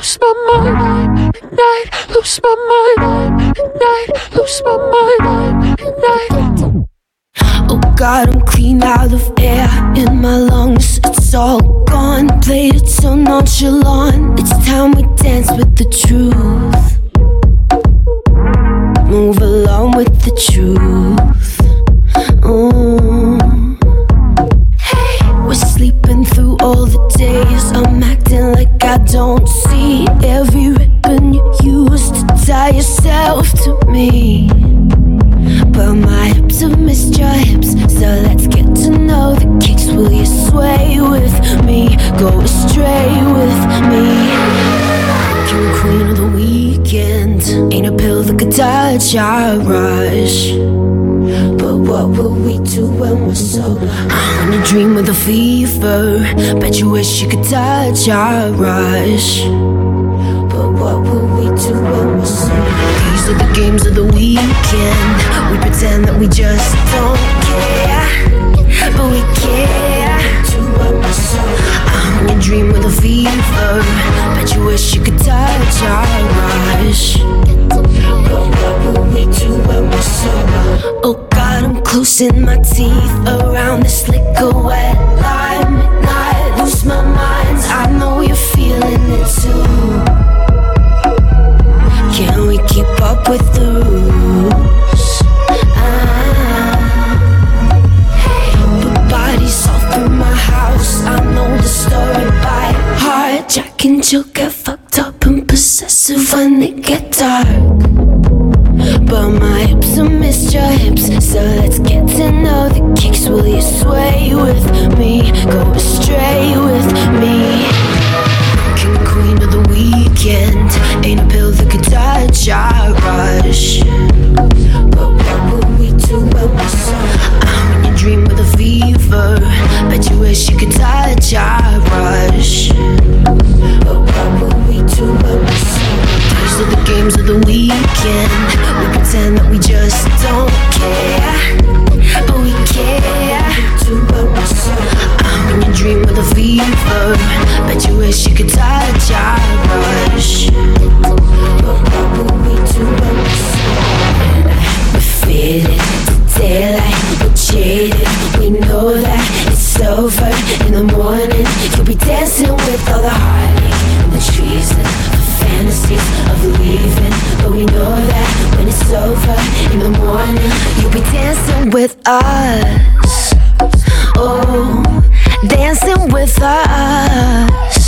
lose my mind at night, lose my mind at night, lose my mind at night. Oh God, I'm clean out of air in my lungs. It's all gone. Played it so nonchalant. It's time we dance with the truth. Move along with the truth. Mm. Hey, we're sleeping through all the days. I'm acting like I don't every ribbon you used to tie yourself to me. But my hips have missed your hips, so let's get to know the kicks. Will you sway with me? Go astray with me. You're queen of the weekend. Ain't a pill that could touch our rush. But what will we do when we're sober? When you dream with a fever, bet you wish you could touch our rush. But what will we do when we're sober? These are the games of the weekend. We pretend that we just don't I'm my teeth around this liquor wet lime midnight. Lose my mind. I know you're feeling it too. Can we keep up with the rules? Ah. Bodies all through my house. I know the story by heart. Jack and Jill get fucked up and possessive when it get dark. But my hips are missed your hips, so let's get to know the kicks. Will you sway with me? Go astray with me. King queen of the weekend. Ain't a pill that could touch our rush. But what will we do when we're sober? When you dream with a fever, bet you wish you could touch our rush. But what will we do we're sober? These are the games of the weekend. Bet you wish you could touch our rush. But we do? We're feeling the daylight, we're jaded. We know that it's over in the morning. You'll be dancing with all the heartache and the treason, the fantasies of leaving. But we know that when it's over in the morning, you'll be dancing with us with us.